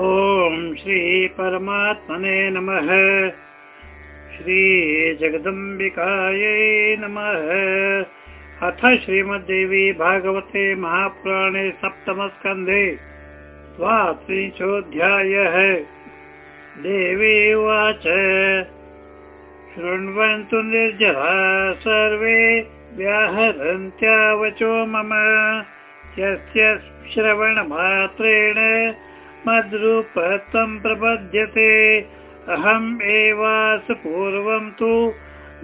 ॐ श्री परमात्मने नमः। श्रीजगदम्बिकायै नमः। अथ श्रीमद्देवी भागवते महापुराणे सप्तमस्कन्धे द्वात्रिंशोऽध्यायः। देवी उवाच। शृण्वन्तु निर्जरा सर्वे व्याहरन्त्यावचो मम। यस्य श्रवणमात्रेण मद्रूपत्वं प्रपद्यते। अहम् एवास पूर्वं तु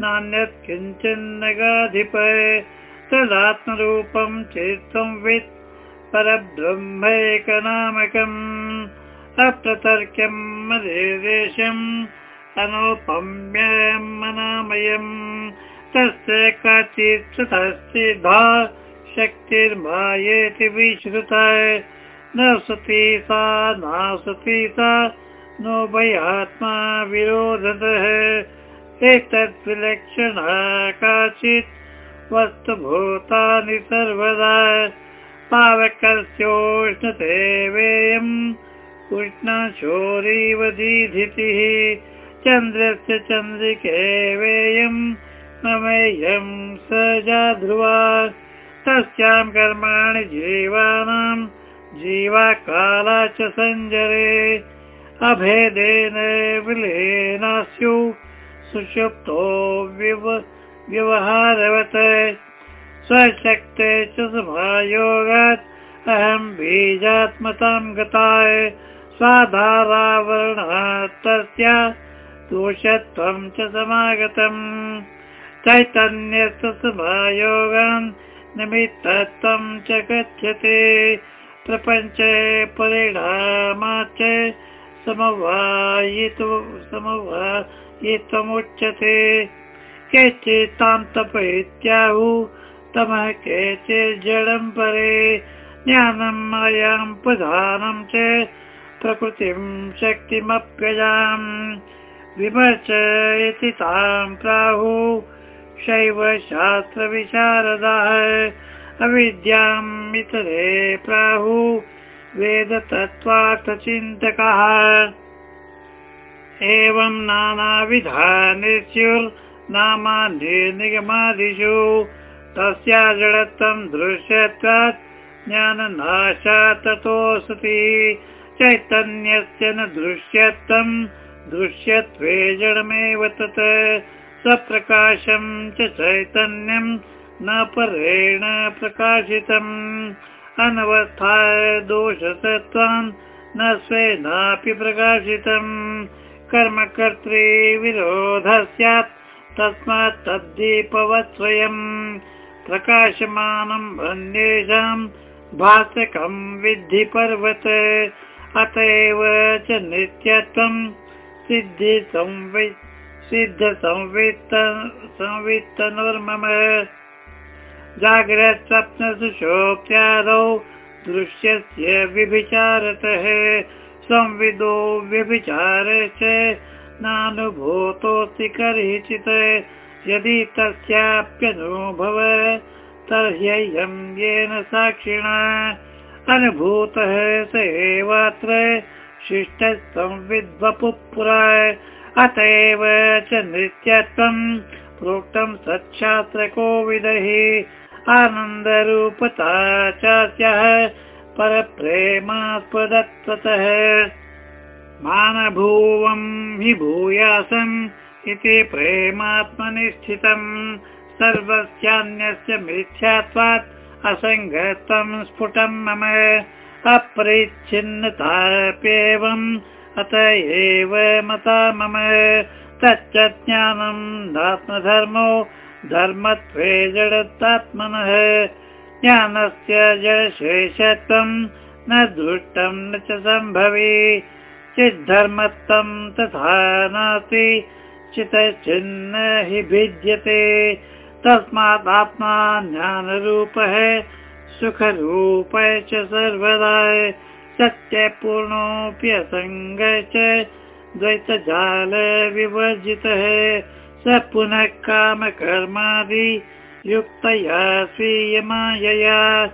नान्यत् किञ्चिन्न गाधिप तदात्मरूपं चित्तं वित् परब्रह्मैकनामकम्। अप्रतर्क्यं मदेशम् अनुपम्यमनामयम् तस्य काचित् शक्तिर्मायेति विश्रुता न सती सा नासती सा नोभयात्मा विरोधतः एतत् विलक्षणा काचित् वस्तुभूतानि सर्वदा। पावकस्योष्णतेवेयम् उष्णशोरीवदीधितिः चन्द्रस्य चन्द्रिके वेयम् ममेयं स जाध्रुवा। तस्यां कर्माणि जीवानाम् जीवाकाला च सञ्जरे अभेदेन विलेनास्यु सुषुप्तो व्यवहारवत्। स्वशक्ते च समायोगात् अहं बीजात्मतां गताय स्वाधारावरणात् तस्य दोषत्वं च समागतम्। चैतन्यस्य समायोगान् निमित्तत्वं च गच्छते प्रपञ्चे परिणामाच्च समवायित्वमुच्यते केचित् तां तपयित्याहु तमः केचित् जडं परे। ज्ञानं मायां प्रधानं च प्रकृतिं शक्तिमप्यजाम्। विमर्श इति तां प्राहुः। शैव शास्त्रविशारदाः अविद्याम् इतरे प्राहु वेदतत्त्वार्थचिन्तकः। एवं नानाविधानि स्युर्नामानि निगमादिषु तस्या जडत्वं दृश्यत्वात् ज्ञाननाशात् ततो सति चैतन्यस्य न दृश्यत्वं दृश्यत्वे जडमेव तत्। सप्रकाशं च चैतन्यम् न परेण प्रकाशितम्। अनवस्थाय दोषसत्त्वान् न स्वेनापि प्रकाशितम्। कर्मकर्तृ विरोधः स्यात् तस्मात् तद्दीपवत् स्वयम् प्रकाशमानम् अन्येषाम् भासकम् विद्धि पर्वत अत एव च नित्यत्वम् सिद्धि सिद्ध संवित्तनुर्मम जाग्रत् स्वप्नसुशोक्त्यादौ दृश्यस्य व्यभिचारतः संविदो व्यभिचार च नानुभूतोऽस्ति करिचित् यदि तस्याप्यनुभव तर्ह्ययं येन साक्षिणा। अनुभूतः स एवात्र शिष्टः संविद्वपुरा अत एव च नृत्यत्वम् प्रोक्तं सच्छास्त्रको विदहि आनन्दरूपता चास्यः परप्रेमास्पदत्वतः मानभूवं हि भूयासम् इति प्रेमात्मनि स्थितम् सर्वस्यान्यस्य मिथ्यात्वात् असङ्गत्वं स्फुटं मम। अपरिच्छिन्नताप्येवम् अत एव मता मम। तच्च ज्ञानं नात्मधर्मो धर्मत्वे जडतात्मनः ज्ञानस्य जडशेषत्वं न दृष्टं न च सम्भवी। चिद्धर्मत्वं तथा नास्ति चितश्चिन्न हि भिद्यते। तस्मात् आत्मा ज्ञानरूपः सुखरूप च सर्वदा। सत्यपूर्णोऽपि असङ्ग च द्वैतजाल विवर्जितः स पुनः कामकर्मादि युक्तया स्वीयमायया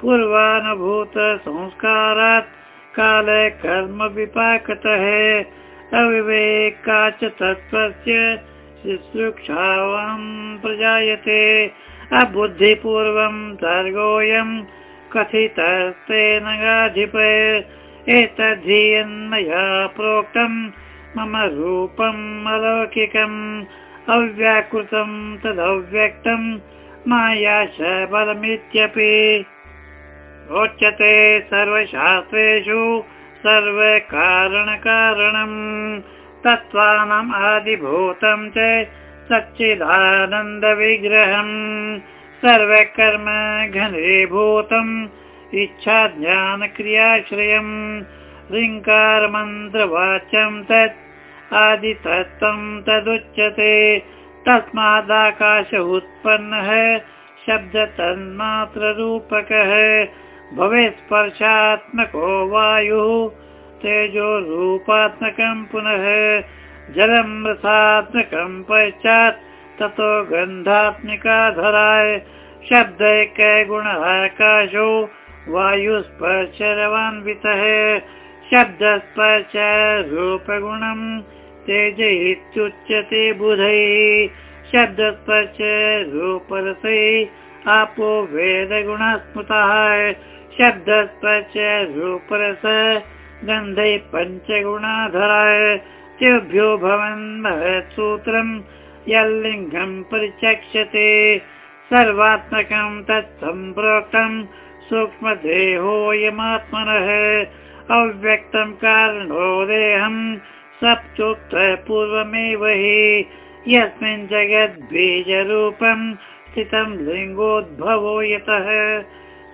पूर्वानुभूत संस्कारात् कालकर्म विपाकतः अविवेका च तत्त्वस्य शुश्रूक्षावां प्रजायते। अबुद्धिपूर्वं सर्गोऽयं कथितस्तेन गाधिप। एतद्धीयन्मया प्रोक्तम् मम रूपम् अलौकिकम् अव्याकृतं तदव्यक्तम् माया च बलमित्यपि रोचते सर्वशास्त्रेषु सर्वकारणकारणम् तत्त्वानाम् आदिभूतं च सच्चिदानन्दविग्रहम् सर्वकर्म घनीभूतम् इच्छा ज्ञानक्रियाश्रयम् ऋङ्कारमन्त्रवाच्यं तत् आदितत्त्वं तदुच्यते। तस्मादाकाश उत्पन्नः शब्दतन्मात्ररूपकः। भवेत् स्पर्शात्मको वायुः तेजो रूपात्मकं पुनः जलं रसात्मकं पश्चात् ततो गन्धात्मिकाधराय शब्दैकगुणः वायुस्पर्शरवान्वितः शब्दस्पर्श रूपगुणं तेज इत्युच्यते बुधैः। शब्दस्पर्श रूपरसै आपो वेदगुणस्मृतः। शब्दस्पर्श रूपरस गन्धै पञ्चगुणाधराय तेभ्यो भवन् महत्सूत्रम् यल्लिङ्गं परिचक्ष्यते सर्वात्मकं तत् सम्प्रोक्तम् सूक्ष्मदेहोऽयमात्मनः अव्यक्तं कारणो देहम् सप्तोक्तः पूर्वमेव हि। यस्मिन् जगद्बीजरूपं स्थितं लिङ्गोद्भवो यतः।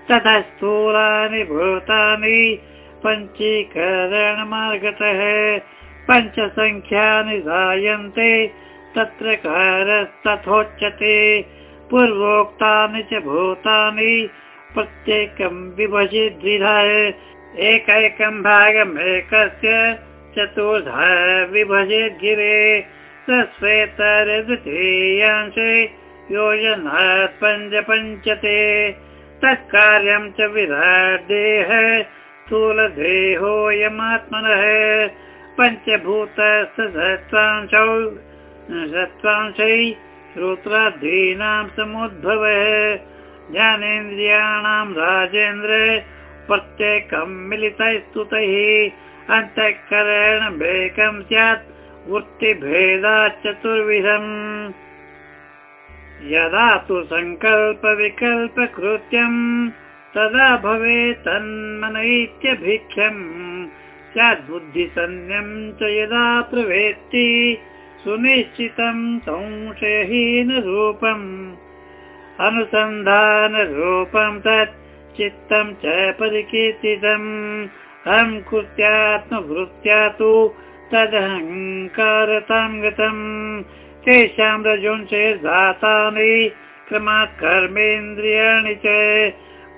ततः स्थूलानि भूतानि पञ्चीकरणमार्गतः। पञ्चसङ्ख्यानि जायन्ते तत्र कारस्तथोच्यते। पूर्वोक्तानि च भूतानि प्रत्येकं विभजिद्विधा एकैकं भागमेकस्य चतुर्धा विभजेद् गिरे स्वेतरद्वितीयांशे योजनात् पञ्चपञ्चते। तत्कार्यं च विराट् देह स्थूलदेहोऽयमात्मनः पञ्चभूतसत्त्वांशौ सत्त्वांशै श्रोत्रादीनां समुद्भवः। ज्ञानेन्द्रियाणां राजेन्द्र प्रत्येकं मिलितस्तुतैः अन्तःकरणमेकं स्यात् वृत्तिभेदात् चतुर्विधम्। यदा तु सङ्कल्पविकल्पकृत्यम् तदा भवेत् तन्मनैत्यभिख्यम्। स्याद्बुद्धिसन्ध्यम् च यदा प्रवेत्ति सुनिश्चितं संशयहीनरूपम्। अनुसन्धानरूपं तत् चित्तं च परिकीर्तितम्। अहं कृत्यात्मवृत्त्या तु तदहङ्कारतां गतम्। तेषां जातानि क्रमात् कर्मेन्द्रियाणि च।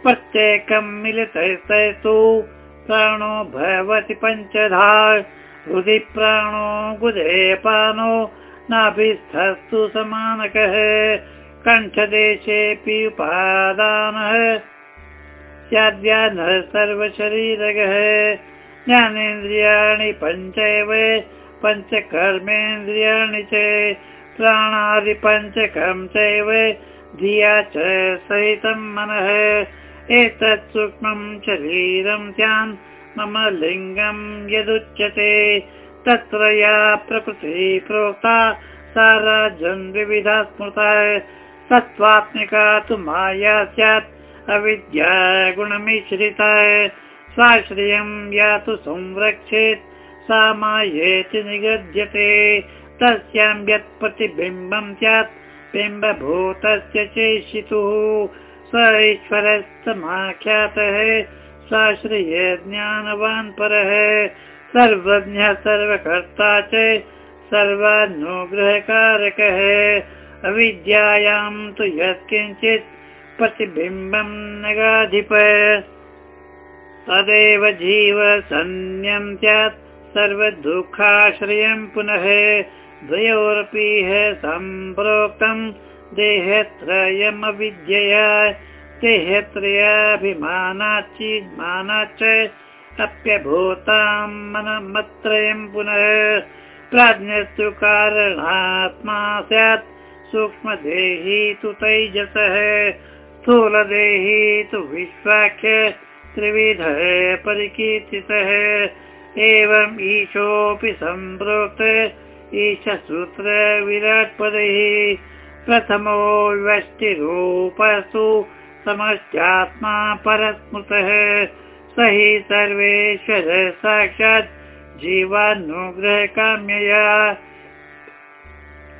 प्रत्येकं मिलितस्तु प्राणो भवति पञ्चधा हृदि प्राणो गुदेपानो नाभिस्थस्तु समानकः। कण्ठदेशेऽपि उपादानः स्याद्यानः सर्वशरीरगः ज्ञानेन्द्रियाणि पञ्चैव पञ्चकर्मेन्द्रियाणि च प्राणादिपञ्चकं चैव धिया च सहितं मनः। एतत् सूक्ष्मं शरीरं स्यान् मम लिङ्गं यदुच्यते। तत्र या प्रकृतिः प्रोक्ता सा राजन्विविधा स्मृता। सत्त्वात्मिका तु माया स्यात् अविद्या गुणमिश्रिता स्वाश्रयं या तु संरक्षेत्। सा मायेति निगद्यते। तस्यां यत् प्रतिबिम्बं स्यात् बिम्बभूतस्य चेशितुः स ईश्वरस्तमाख्यातः स्वाश्रय ज्ञानवान् परः। सर्वज्ञः सर्वकर्ता च सर्वानुग्रहकारकः। अविद्यायां तु यत्किञ्चित् प्रतिबिम्बं नगाधिप। तदेव जीव सन्न्यं स्यात् सर्वदुःखाश्रयं पुनः द्वयोरपि सम्प्रोक्तं देहत्रयमविद्यया। देहत्रयाभिमानाच्चिन्मानाच्च अप्यभूतां मनमत्रयं पुनः। प्राज्ञस्तु कारणात्मा स्यात् सूक्ष्मदेही तु तैजसः स्थूलदेही तु विश्वाख्य त्रिविधः परिकीर्तितः। एवम् ईशोऽपि सम्प्रोक्त ईशसूत्र विराट्पदैः। प्रथमो व्यष्टिरूपस्तु समश्चात्मा परस्मृतः। स हि सर्वेश्वर साक्षात् जीवानुग्रहकाम्यया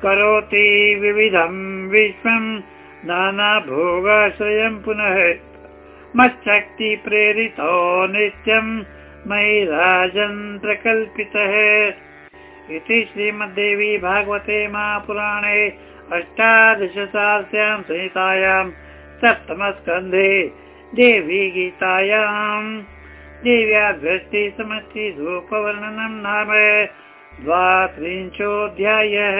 करोति विविधं विश्वं नानाभोगाश्रयं पुनः मच्छक्तिप्रेरितो नित्यं मयि राजन् प्रकल्पितः इति श्रीमद्देवी भागवते महापुराणे अष्टादशसास्यां संहितायां सप्तमस्कन्धे देवी गीतायाम् देव्या दृष्टि समष्टिरूपवर्णनं नाम द्वात्रिंशोऽध्यायः